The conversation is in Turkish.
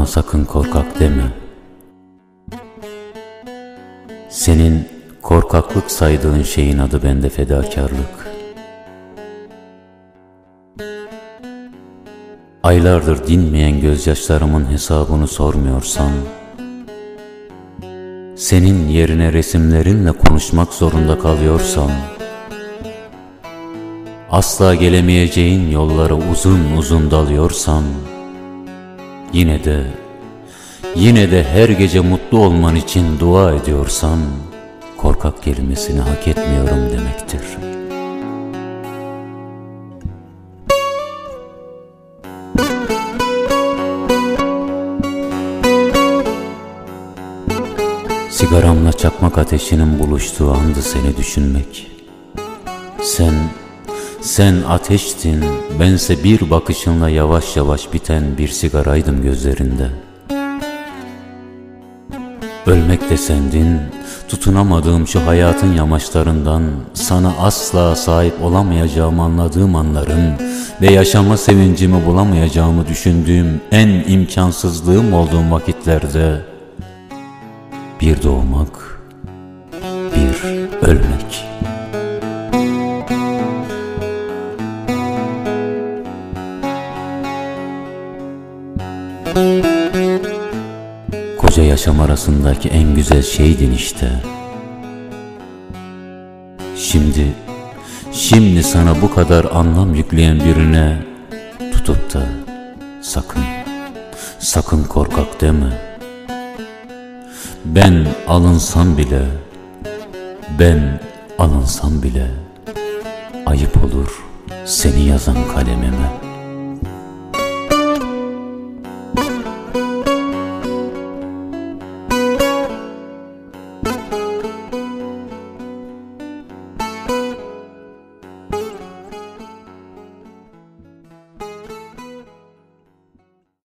sakın korkak deme. Senin korkaklık saydığın şeyin adı bende fedakarlık. Aylardır dinmeyen gözyaşlarımın hesabını sormuyorsan, senin yerine resimlerinle konuşmak zorunda kalıyorsam, asla gelemeyeceğin yollara uzun uzun dalıyorsam, yine de, yine de her gece mutlu olman için dua ediyorsam, korkak kelimesini hak etmiyorum demektir.'' Sigaramla çakmak ateşinin buluştuğu andı seni düşünmek. Sen, sen ateştin, bense bir bakışınla yavaş yavaş biten bir sigaraydım gözlerinde. Ölmek de sendin, tutunamadığım şu hayatın yamaçlarından sana asla sahip olamayacağım anladığım anların ve yaşama sevincimi bulamayacağımı düşündüğüm en imkansızlığım olduğum vakitlerde bir doğmak, bir ölmek. Koca yaşam arasındaki en güzel şeydin işte. Şimdi, şimdi sana bu kadar anlam yükleyen birine tutup da sakın, sakın korkak deme.'' Ben alınsam bile, ben alınsam bile ayıp olur seni yazan kalemime.''